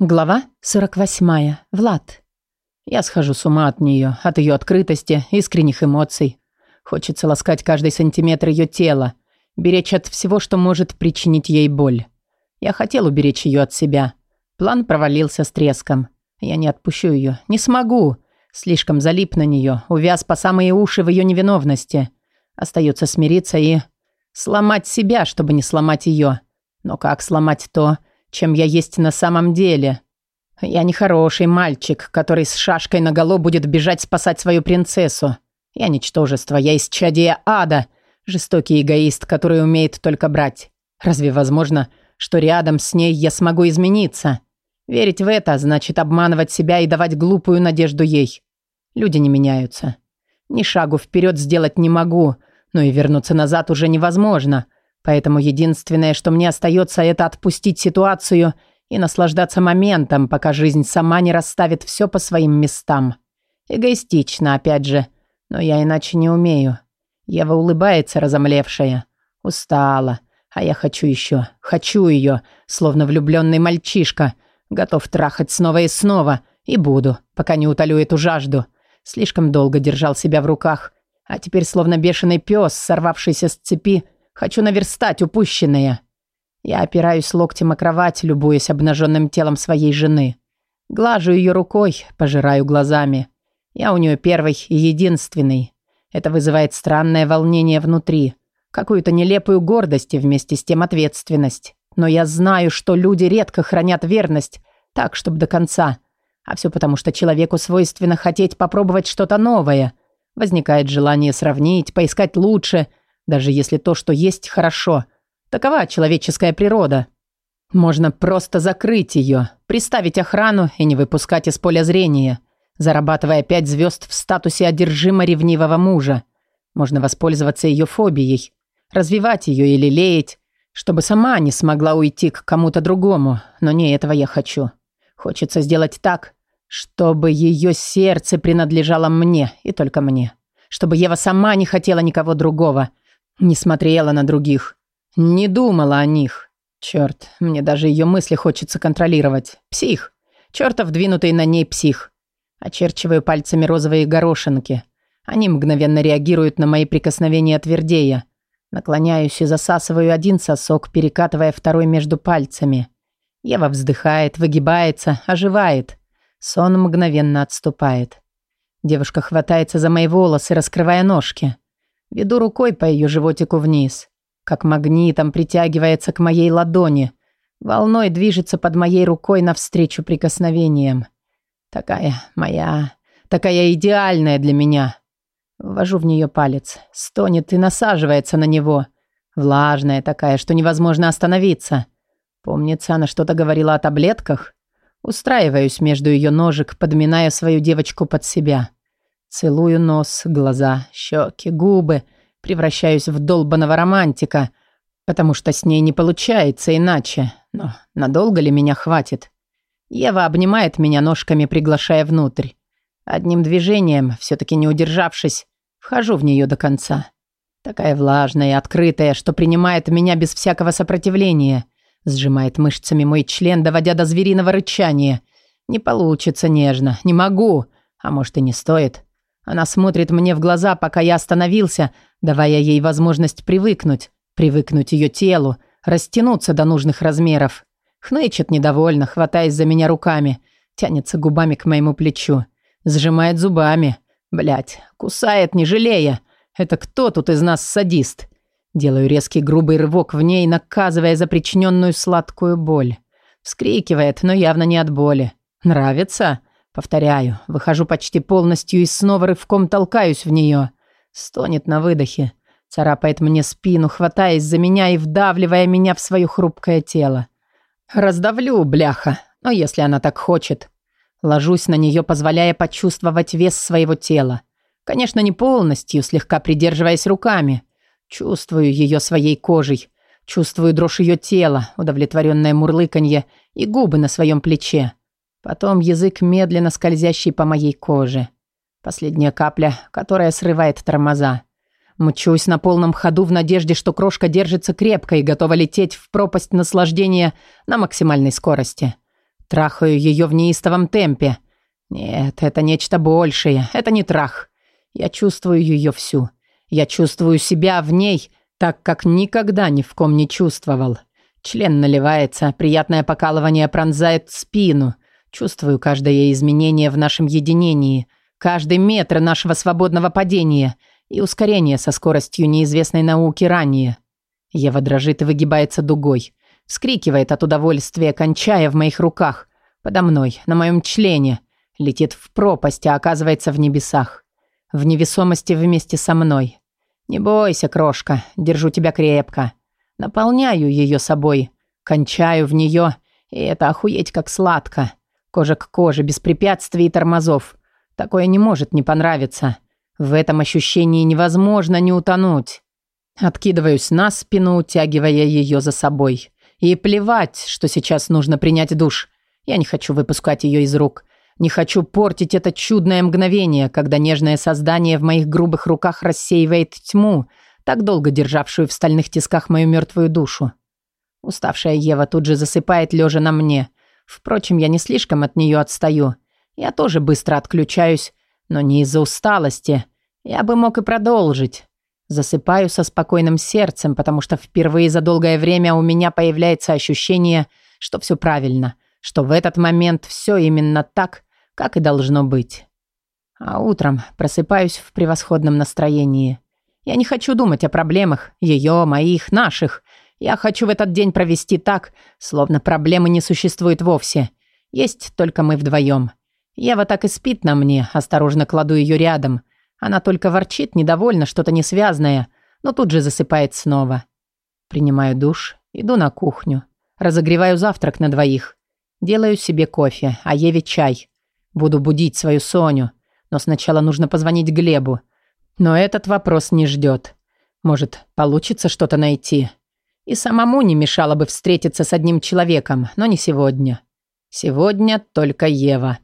Глава 48. Влад. Я схожу с ума от нее, от ее открытости, искренних эмоций. Хочется ласкать каждый сантиметр ее тела, беречь от всего, что может причинить ей боль. Я хотел уберечь ее от себя. План провалился с треском. Я не отпущу ее, не смогу. Слишком залип на нее, увяз по самые уши в ее невиновности. Остается смириться и сломать себя, чтобы не сломать ее. Но как сломать то, чем я есть на самом деле. Я не хороший мальчик, который с шашкой наголо будет бежать спасать свою принцессу. Я ничтожество, я исчадие ада, жестокий эгоист, который умеет только брать. Разве возможно, что рядом с ней я смогу измениться? Верить в это значит обманывать себя и давать глупую надежду ей. Люди не меняются. Ни шагу вперед сделать не могу, но и вернуться назад уже невозможно – Поэтому единственное, что мне остается, это отпустить ситуацию и наслаждаться моментом, пока жизнь сама не расставит все по своим местам. Эгоистично, опять же. Но я иначе не умею. Ева улыбается, разомлевшая. Устала. А я хочу еще. Хочу ее. Словно влюбленный мальчишка. Готов трахать снова и снова. И буду, пока не утолю эту жажду. Слишком долго держал себя в руках. А теперь, словно бешеный пес, сорвавшийся с цепи, Хочу наверстать упущенное. Я опираюсь локтем о кровать, любуясь обнаженным телом своей жены. Глажу ее рукой, пожираю глазами. Я у нее первый и единственный. Это вызывает странное волнение внутри. Какую-то нелепую гордость и вместе с тем ответственность. Но я знаю, что люди редко хранят верность, так, чтобы до конца. А все потому, что человеку свойственно хотеть попробовать что-то новое. Возникает желание сравнить, поискать лучше – даже если то, что есть, хорошо. Такова человеческая природа. Можно просто закрыть ее, приставить охрану и не выпускать из поля зрения, зарабатывая пять звезд в статусе одержимо ревнивого мужа. Можно воспользоваться ее фобией, развивать ее или леять, чтобы сама не смогла уйти к кому-то другому, но не этого я хочу. Хочется сделать так, чтобы ее сердце принадлежало мне и только мне. Чтобы Ева сама не хотела никого другого, не смотрела на других. Не думала о них. Черт, мне даже ее мысли хочется контролировать. Псих. Чертов двинутый на ней псих. Очерчиваю пальцами розовые горошинки. Они мгновенно реагируют на мои прикосновения от Наклоняюсь и засасываю один сосок, перекатывая второй между пальцами. Ева вздыхает, выгибается, оживает. Сон мгновенно отступает. Девушка хватается за мои волосы, раскрывая ножки. Веду рукой по ее животику вниз. Как магнитом притягивается к моей ладони. Волной движется под моей рукой навстречу прикосновениям. Такая моя... Такая идеальная для меня. Ввожу в нее палец. Стонет и насаживается на него. Влажная такая, что невозможно остановиться. Помнится, она что-то говорила о таблетках. Устраиваюсь между ее ножек, подминая свою девочку под себя. Целую нос, глаза, щеки, губы. Превращаюсь в долбанного романтика, потому что с ней не получается иначе. Но надолго ли меня хватит? Ева обнимает меня ножками, приглашая внутрь. Одним движением, все-таки не удержавшись, вхожу в нее до конца. Такая влажная и открытая, что принимает меня без всякого сопротивления. Сжимает мышцами мой член, доводя до звериного рычания. Не получится нежно, не могу. А может и не стоит. Она смотрит мне в глаза, пока я остановился, давая ей возможность привыкнуть, привыкнуть ее телу, растянуться до нужных размеров. Хнычет недовольно, хватаясь за меня руками, тянется губами к моему плечу, сжимает зубами. Блять, кусает, не жалея. Это кто тут из нас садист? Делаю резкий грубый рывок в ней, наказывая за причиненную сладкую боль. Вскрикивает, но явно не от боли. Нравится? Повторяю, выхожу почти полностью и снова рывком толкаюсь в нее. Стонет на выдохе, царапает мне спину, хватаясь за меня и вдавливая меня в свое хрупкое тело. Раздавлю, бляха, но если она так хочет. Ложусь на нее, позволяя почувствовать вес своего тела. Конечно, не полностью, слегка придерживаясь руками. Чувствую ее своей кожей. Чувствую дрожь ее тела, удовлетворенное мурлыканье и губы на своем плече. Потом язык, медленно скользящий по моей коже. Последняя капля, которая срывает тормоза. Мчусь на полном ходу в надежде, что крошка держится крепко и готова лететь в пропасть наслаждения на максимальной скорости. Трахаю ее в неистовом темпе. Нет, это нечто большее. Это не трах. Я чувствую ее всю. Я чувствую себя в ней, так как никогда ни в ком не чувствовал. Член наливается, приятное покалывание пронзает спину – Чувствую каждое изменение в нашем единении, каждый метр нашего свободного падения и ускорение со скоростью неизвестной науки ранее. Ева дрожит и выгибается дугой. Вскрикивает от удовольствия, кончая в моих руках. Подо мной, на моем члене. Летит в пропасть, а оказывается в небесах. В невесомости вместе со мной. «Не бойся, крошка, держу тебя крепко. Наполняю ее собой, кончаю в нее, и это охуеть как сладко. Кожа к коже, без препятствий и тормозов. Такое не может не понравиться. В этом ощущении невозможно не утонуть. Откидываюсь на спину, утягивая ее за собой. И плевать, что сейчас нужно принять душ. Я не хочу выпускать ее из рук. Не хочу портить это чудное мгновение, когда нежное создание в моих грубых руках рассеивает тьму, так долго державшую в стальных тисках мою мертвую душу. Уставшая Ева тут же засыпает, лежа на мне. Впрочем, я не слишком от нее отстаю. Я тоже быстро отключаюсь, но не из-за усталости. Я бы мог и продолжить. Засыпаю со спокойным сердцем, потому что впервые за долгое время у меня появляется ощущение, что все правильно, что в этот момент все именно так, как и должно быть. А утром просыпаюсь в превосходном настроении. Я не хочу думать о проблемах, ее, моих, наших. Я хочу в этот день провести так, словно проблемы не существует вовсе. Есть только мы вдвоем. Ева так и спит на мне, осторожно кладу ее рядом. Она только ворчит, недовольна, что-то несвязное, но тут же засыпает снова. Принимаю душ, иду на кухню. Разогреваю завтрак на двоих. Делаю себе кофе, а Еве чай. Буду будить свою Соню. Но сначала нужно позвонить Глебу. Но этот вопрос не ждет. Может, получится что-то найти?» И самому не мешало бы встретиться с одним человеком, но не сегодня. Сегодня только Ева.